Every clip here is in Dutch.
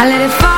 I let it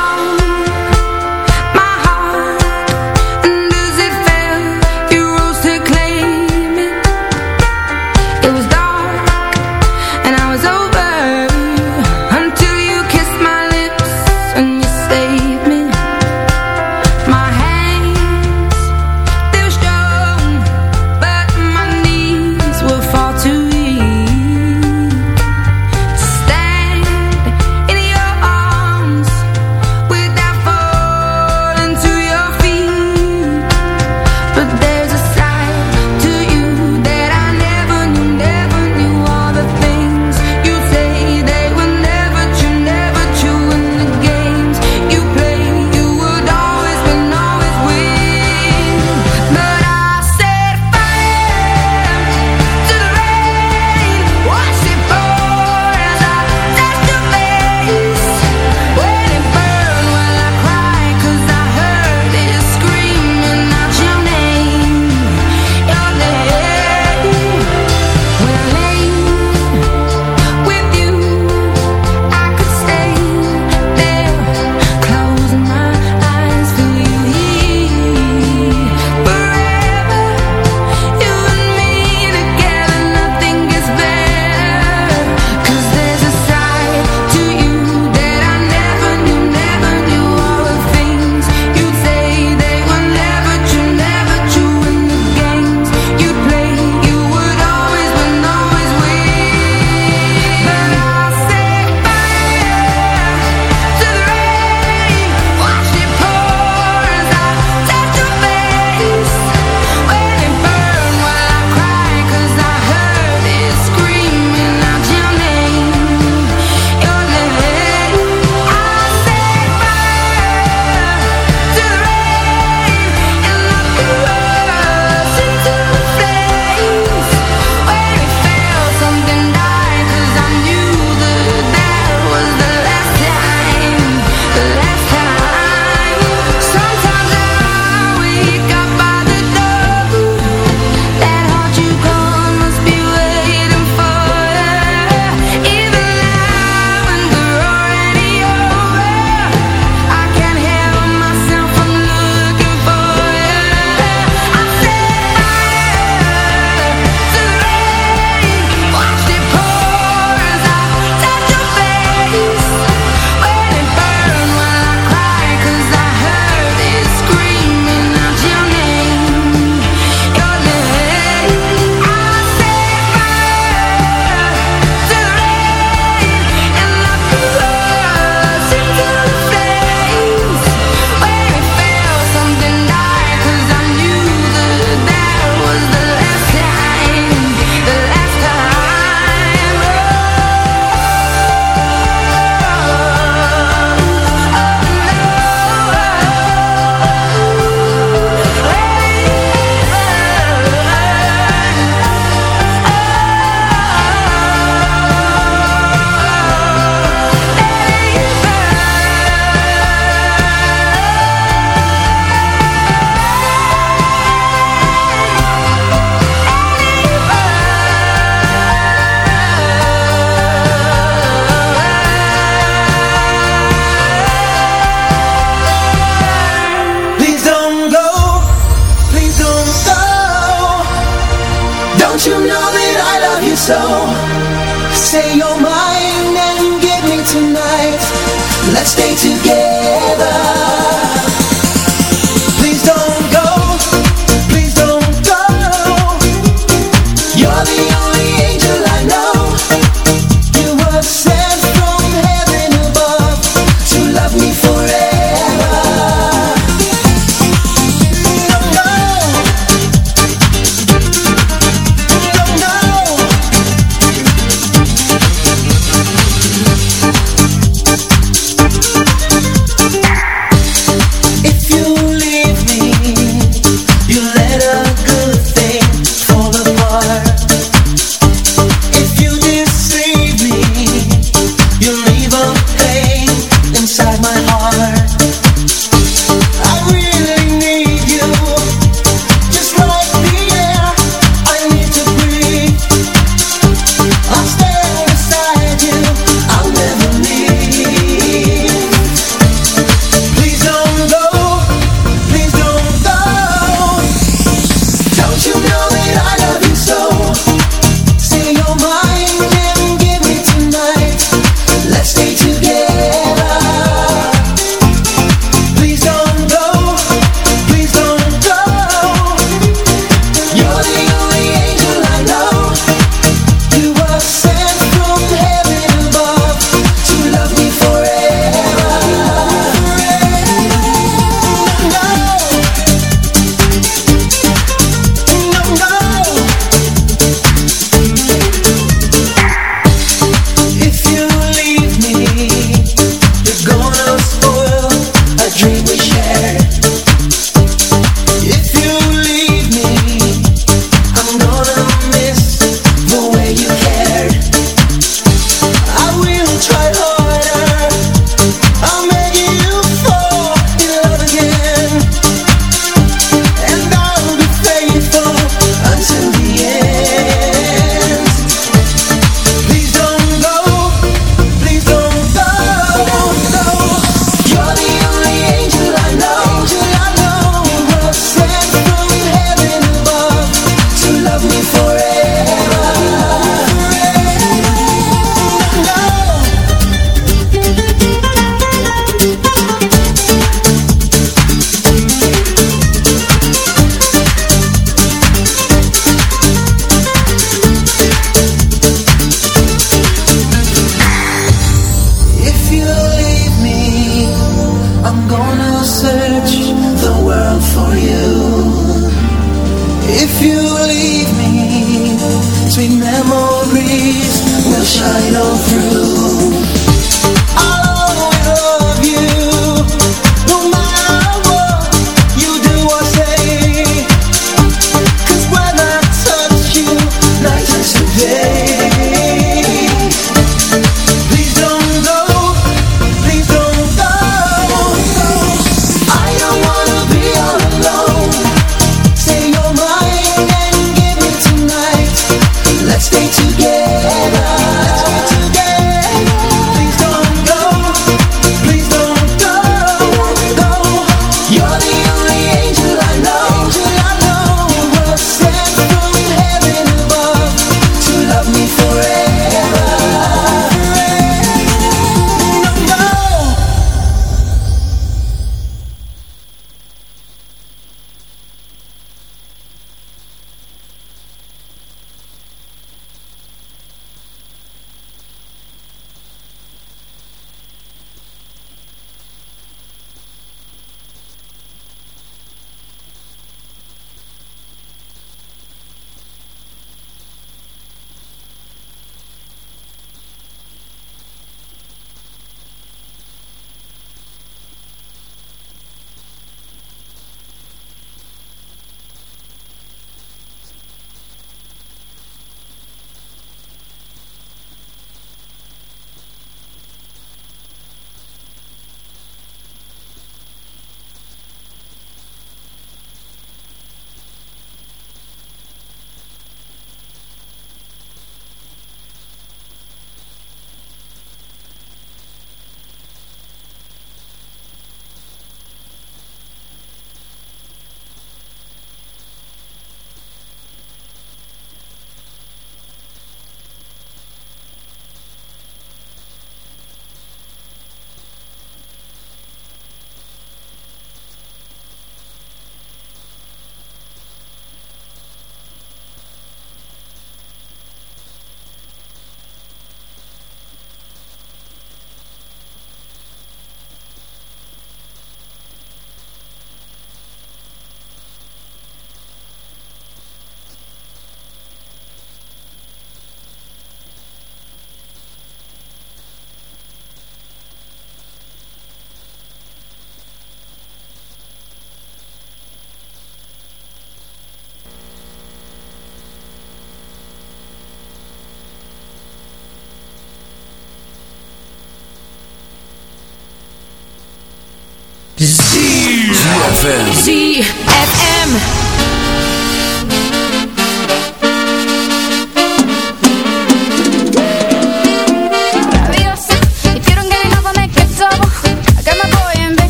Come!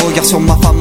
regards sur ma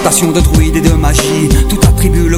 Incantations de druides et de magie, tout attribue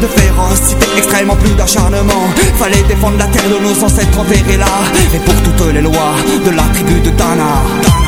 De férocité extrêmement plus d'acharnement. Fallait défendre la terre de nos ancêtres enterrés là. Et pour toutes les lois de la tribu de Dana.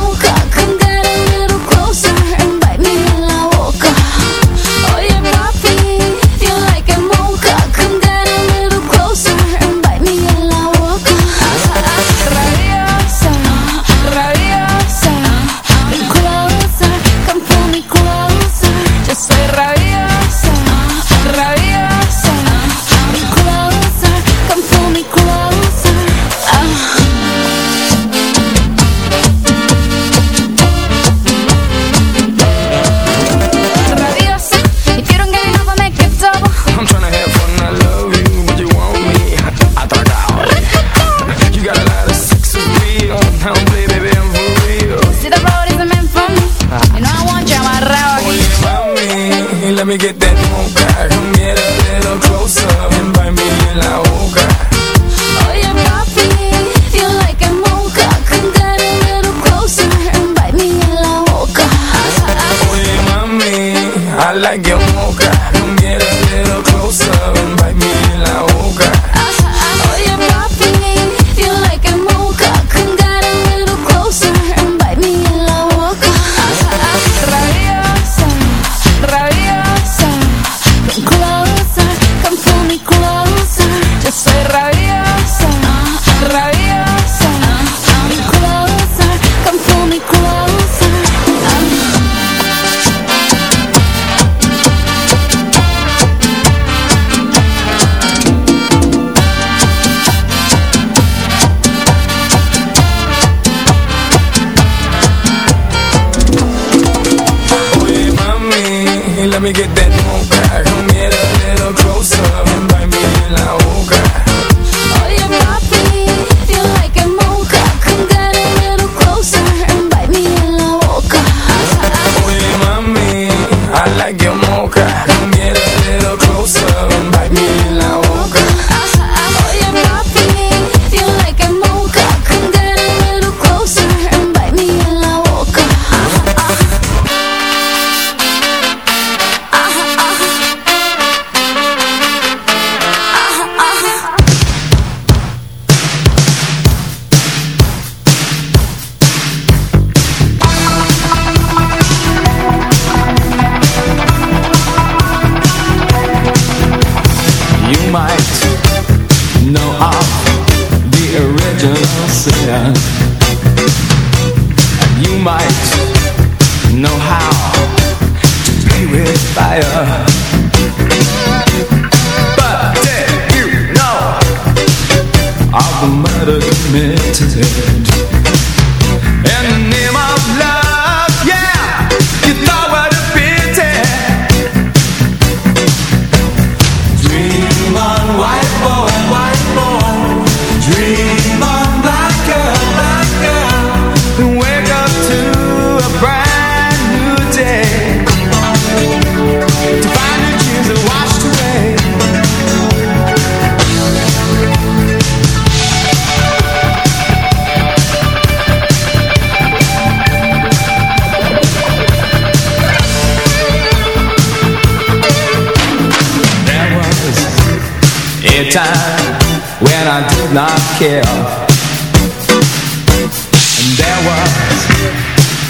don't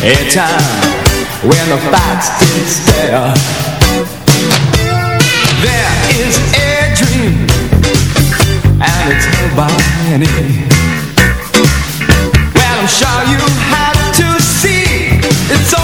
A time when the facts didn't stare There is a dream And it's held by many. Well, I'm sure you have to see. It's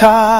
car.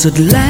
Als het lijkt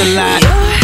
a lot.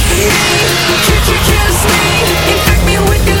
Kiss me, could you kiss me? Infect me with your